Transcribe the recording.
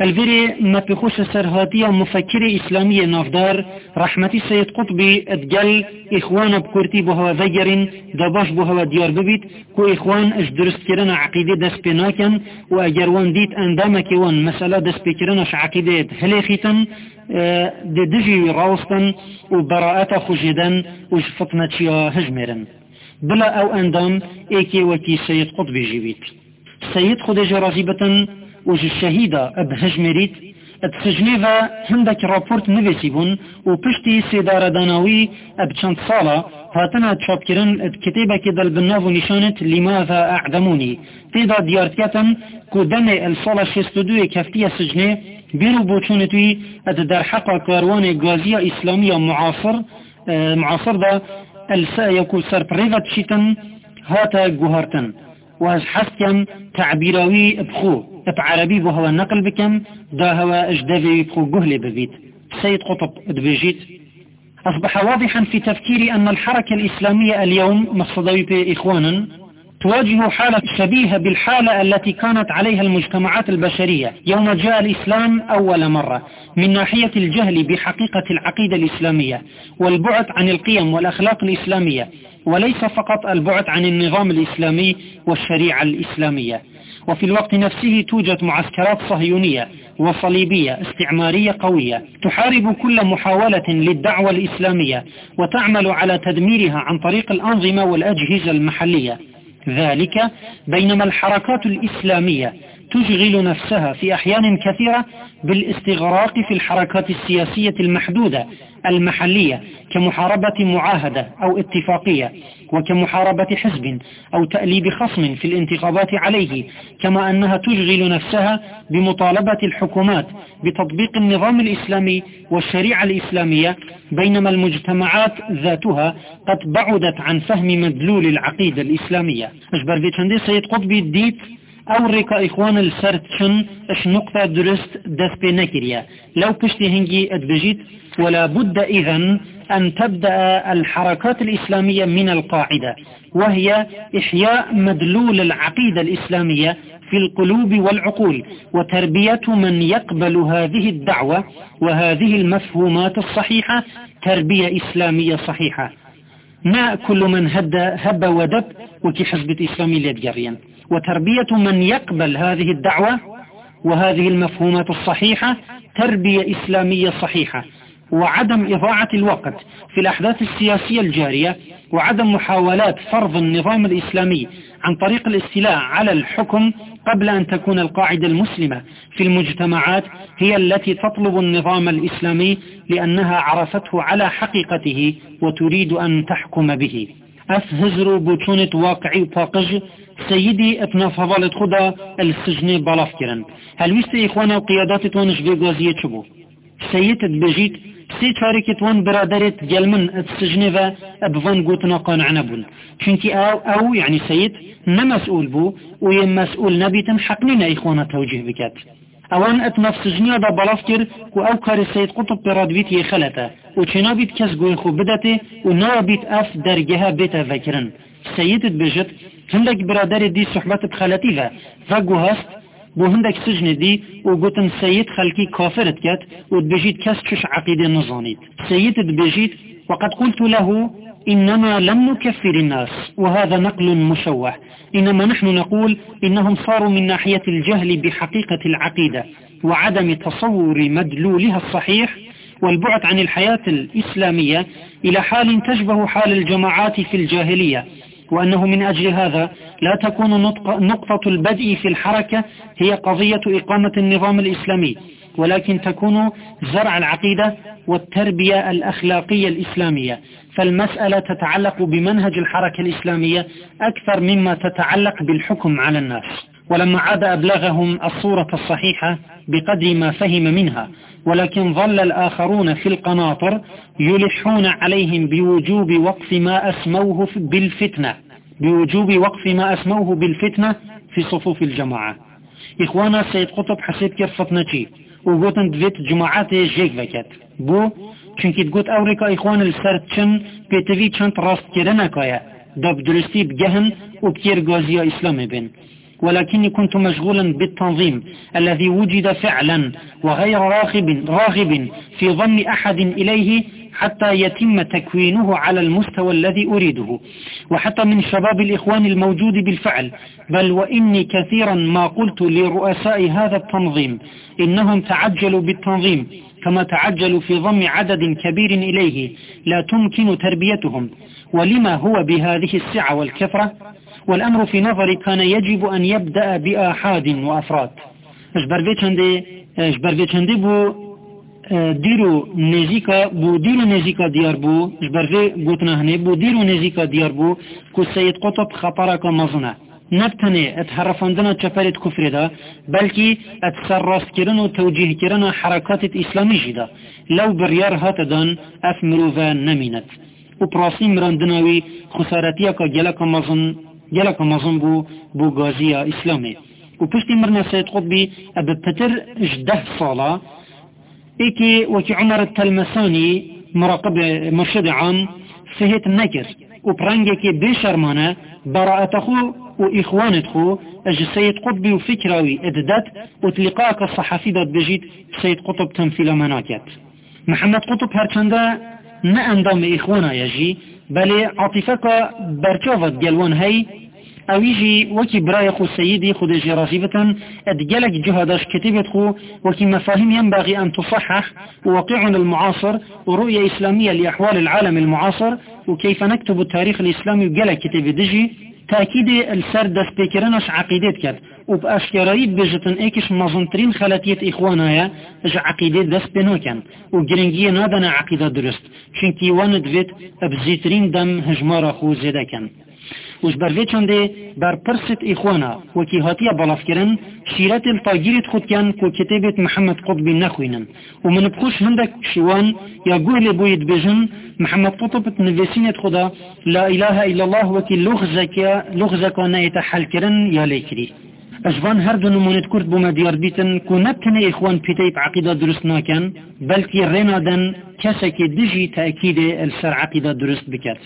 الفيري ما بخوش سرهاتية مفكر إسلامي نافدار رحمتي سيد قطبي اتقل إخوان بكورتي بوهوا ذيرين داباش بوهوا ديار ببيت كو إخوان إش درست كرنا عقيدة دس بناكن وأجر وان ديت أندامك وان مسألة دس بكرناش عقيدة هليخيتن آه دي دجي راوستن وبراءة خجدن وشفتنا هجمرن بلا أو أندام إيكي وكي سيد قطبي جيبيت. سيد خدج راغبة وج الشهيدة اب هجمريت اتسجنيفا هندك رابورت نفسي بون وبشتي سيدارة داناوي چند صالة هاتنا تشاب كرن كتابة كده البناف نشانت لماذا أعدموني. تيدا ديارتياتا كو دمي الصالة شستدوي كفتية سجنه بيرو بوچونتوي در حقا كاروان غازية إسلامية معاصر آه معاصر دا السا يكون سربريفت شيتن هاتا جوهرتن واز حسكم تعبيراوي بخو بعربي بو هو النقل بكم دا هو اجدافي بخو جهل ببيت. سيد قطب دبيجيت أصبح واضحا في تفكيري أن الحركة الإسلامية اليوم مقصدوي بإخوانا تواجه حالة شبيهة بالحالة التي كانت عليها المجتمعات البشرية. يوم جاء الإسلام أول مرة من ناحية الجهل بحقيقة العقيدة الإسلامية والبعد عن القيم والأخلاق الإسلامية. وليس فقط البعد عن النظام الإسلامي والشريعة الإسلامية. وفي الوقت نفسه توجد معسكرات صهيونية وصليبية استعمارية قوية تحارب كل محاولة للدعوة الإسلامية وتعمل على تدميرها عن طريق الأنظمة والأجهزة المحلية. ذلك بينما الحركات الإسلامية تشغل نفسها في أحيان كثيرة بالاستغراق في الحركات السياسية المحدودة المحلية كمحاربة معاهدة أو اتفاقية وكمحاربة حزب أو تأليب خصم في الانتخابات عليه كما أنها تشغل نفسها بمطالبة الحكومات بتطبيق النظام الإسلامي والشريعة الإسلامية بينما المجتمعات ذاتها قد بعدت عن فهم مدلول العقيدة الإسلامية. أجبر في سيد قطبي الديت أو ريكا اخوان السرتشن اش نقطة درست دست نكريا لو بشتي هنجي ادبجيت ولا بد اذا ان تبدأ الحركات الاسلامية من القاعدة وهي احياء مدلول العقيدة الاسلامية في القلوب والعقول وتربية من يقبل هذه الدعوة وهذه المفهومات الصحيحة تربية اسلامية صحيحة ما كل من هب ودب وكي حزب إسلامي ليتجريا وتربية من يقبل هذه الدعوة وهذه المفهومات الصحيحة تربية إسلامية صحيحة وعدم إضاعة الوقت في الأحداث السياسية الجارية وعدم محاولات فرض النظام الإسلامي عن طريق الاستيلاء على الحكم قبل أن تكون القاعدة المسلمة في المجتمعات هي التي تطلب النظام الإسلامي لأنها عرفته على حقيقته وتريد أن تحكم به. أفهزروا بوتونة واقعي باقج سيدي اتنا فضلت خدا السجن بلاف كرن هل ويست إخوانا وقيادات تونش بيغازية شبو سيد بجيت سي تاركت وان برادرت جلمن السجن و ابفان قوتنا قانعنا بون. چونكي أو, أو يعني سيد نمسؤول بو ويم مسؤول نبيتن حقننا إخوانا توجيه بكات. أوان أت نفس جنیا دا بلاف کر و أو کار سید قطب براد بیت یه خلطة. و چنا بیت کس گوی خوب بدته و نا بیت اف درگه بیت فکرن سیدت بجد هندك برادر دي صحبت بخلتي و فقو هست بو هندك سجن دي قوتن سيد كافرت كات و بجيت كس كش عقيدة نظانيت سيد بجيت وقد قلت له إنما لم نكفر الناس وهذا نقل مشوه. إنما نحن نقول إنهم صاروا من ناحية الجهل بحقيقة العقيدة وعدم تصور مدلولها الصحيح والبعد عن الحياة الإسلامية إلى حال تشبه حال الجماعات في الجاهلية وأنه من أجل هذا لا تكون نقطة البدء في الحركة هي قضية إقامة النظام الإسلامي. ولكن تكون زرع العقيدة والتربية الأخلاقية الإسلامية. فالمسألة تتعلق بمنهج الحركة الإسلامية أكثر مما تتعلق بالحكم على الناس. ولما عاد أبلغهم الصورة الصحيحة بقدر ما فهم منها ولكن ظل الآخرون في القناطر يلحون عليهم بوجوب وقف ما أسموه بالفتنة بوجوب وقف ما أسموه بالفتنة في صفوف الجماعة. إخوانا سيد قطب حسيت كيف فتنتي وقوتن دويت جماعات جيك وكت بو چونکی تگوت ئەوڕێکا ئیخوان لەسەر چن پێتەوی چەند ڕاستکردە ناکایە دەب درستی بگەهن و پێر گازیە ئیسلامێ بن ولكني كنت مشغولا بالتنظيم الذي وجد فعلا وغير راغب, راغب في ضم أحد إليه حتى يتم تكوينه على المستوى الذي أريده وحتى من شباب الإخوان الموجود بالفعل. بل وإني كثيرا ما قلت لرؤساء هذا التنظيم إنهم تعجلوا بالتنظيم كما تعجلوا في ضم عدد كبير إليه. لا تمكن تربيتهم. ولما هو بهذه السعة والكثرة؟ والأمر في نظري كان يجب أن يبدأ بآحاد وأفراد. اجبر چنده بو دیرو نزیکا بو دیرو نزیکا دیار بو جبرجه گوتنهنه بو دیرو نزیکا دیار بو که سید قطب خطرکا مزنه نبتنه اتحرفاندنا چپرت کفر دا بلکی اتسراست کرن و توجیه کرن حرکات اسلامی جدا لو بریار هات دان اف مروفا نمینت و پراسی مراندناوی خسارتیا که گلک مزن گلک مزن بو بو گازی اسلامی. و پشتی مرنا سید قطبی اب پتر جده صاله إيكي وكي عمر التلمساني مراقب مرشد عام سهيت النكر وبرانجيكي بشرمانه براءة خو وإخوانت خو أجي سيد قطبي وفكراوي إددت وتلقاك الصحفي داد بجيت سيد قطب تنفيل مناكت محمد قطب هرچنده نه اندام إخوانا يجي بل عاطفك برچاوت جلوان هي أو يجي وكي براي خو سيدي خود جرازيبة ادجلك جهداش كتبت خو وكي مفاهيم ينبغي أن تصحح وواقعنا المعاصر ورؤية إسلامية لأحوال العالم المعاصر وكيف نكتب التاريخ الإسلامي وجلك كتب دجي تأكيد السر دست بكرنش عقيدت كد وبأشكراري بجتن ايكش مظنترين خلاتية إخوانايا إج عقيدة دست بنوكن. وگرنگي نادنا عقيدة درست. چونكي واند فيت أبزيترين دم هجمارا خو زيدا كن وش بر چنده بر پرست اخوانا. وكي هاتيا بلاف كرن شيرات الطاگيرت خود كان كو كتابة محمد قطبي نخوينن ومن بخوش هندك شوان يا قول بويد بجن محمد قطب نفسينة خدا لا إله إلا الله وكي لغزك لغزك نايتحل كرن يا ليكري اجوان هر دو نمونت کرد بوما دیار بیتن کو نبتنه اخوان پیتیب عقیده درست ناکن بلکی رینا دن کسی که دجی تأکید السر عقیده درست بکرد.